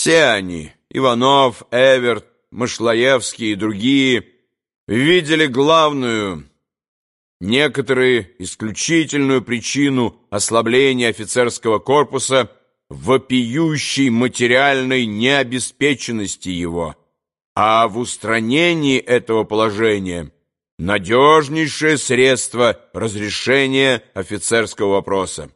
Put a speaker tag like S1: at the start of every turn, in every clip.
S1: Все они, Иванов, Эверт, Мышлоевский и другие, видели главную, некоторые исключительную причину ослабления офицерского корпуса вопиющей материальной необеспеченности его, а в устранении этого положения надежнейшее средство разрешения офицерского вопроса.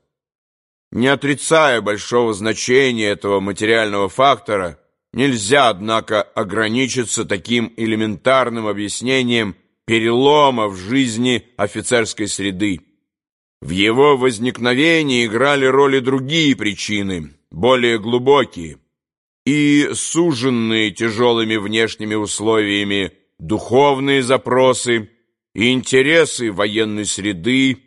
S1: Не отрицая большого значения этого материального фактора, нельзя, однако, ограничиться таким элементарным объяснением перелома в жизни офицерской среды. В его возникновении играли роли другие причины, более глубокие, и суженные тяжелыми внешними условиями духовные запросы и интересы военной среды,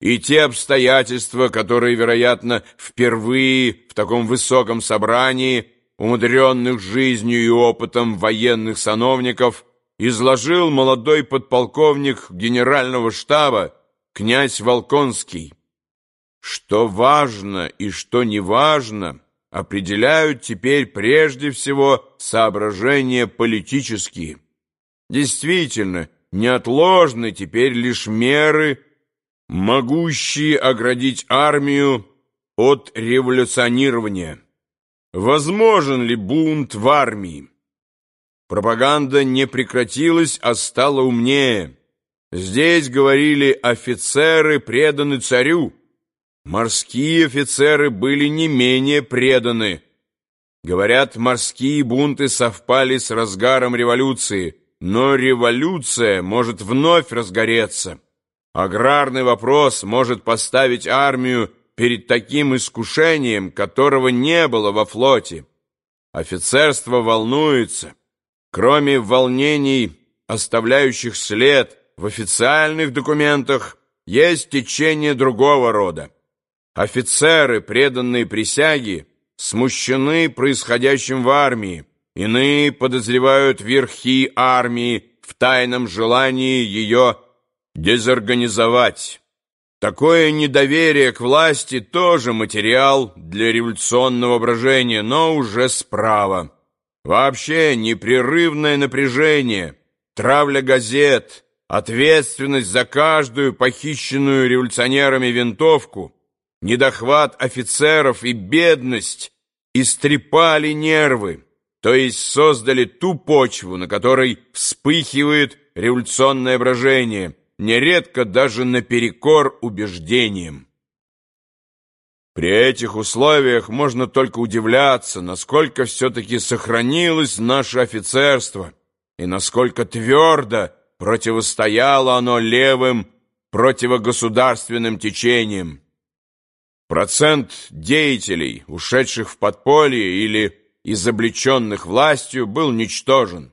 S1: и те обстоятельства, которые, вероятно, впервые в таком высоком собрании, умудренных жизнью и опытом военных сановников, изложил молодой подполковник генерального штаба князь Волконский. Что важно и что не важно, определяют теперь прежде всего соображения политические. Действительно, неотложны теперь лишь меры, могущие оградить армию от революционирования. Возможен ли бунт в армии? Пропаганда не прекратилась, а стала умнее. Здесь, говорили, офицеры преданы царю. Морские офицеры были не менее преданы. Говорят, морские бунты совпали с разгаром революции, но революция может вновь разгореться. Аграрный вопрос может поставить армию перед таким искушением, которого не было во флоте. Офицерство волнуется. Кроме волнений, оставляющих след в официальных документах, есть течение другого рода. Офицеры, преданные присяге, смущены происходящим в армии, иные подозревают верхи армии в тайном желании ее дезорганизовать. Такое недоверие к власти тоже материал для революционного брожения, но уже справа. Вообще непрерывное напряжение, травля газет, ответственность за каждую похищенную революционерами винтовку, недохват офицеров и бедность истрепали нервы, то есть создали ту почву, на которой вспыхивает революционное брожение – нередко даже наперекор убеждениям. При этих условиях можно только удивляться, насколько все-таки сохранилось наше офицерство и насколько твердо противостояло оно левым противогосударственным течениям. Процент деятелей, ушедших в подполье или изобличенных властью, был ничтожен.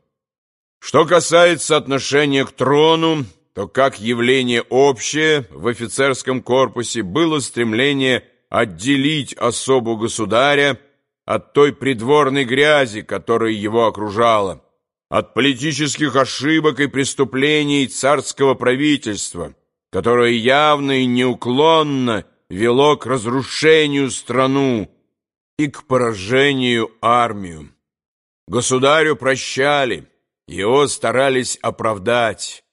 S1: Что касается отношения к трону, то как явление общее в офицерском корпусе было стремление отделить особу государя от той придворной грязи, которая его окружала, от политических ошибок и преступлений царского правительства, которое явно и неуклонно вело к разрушению страну и к поражению армию. Государю прощали, его старались оправдать.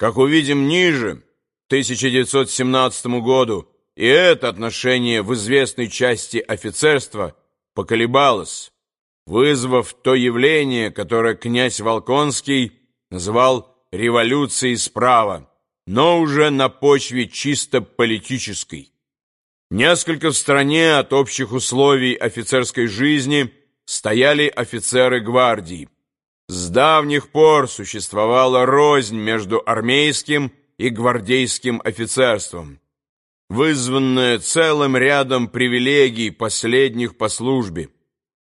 S1: Как увидим ниже, 1917 году, и это отношение в известной части офицерства поколебалось, вызвав то явление, которое князь Волконский называл «революцией справа», но уже на почве чисто политической. Несколько в стране от общих условий офицерской жизни стояли офицеры гвардии. С давних пор существовала рознь между армейским и гвардейским офицерством, вызванная целым рядом привилегий последних по службе.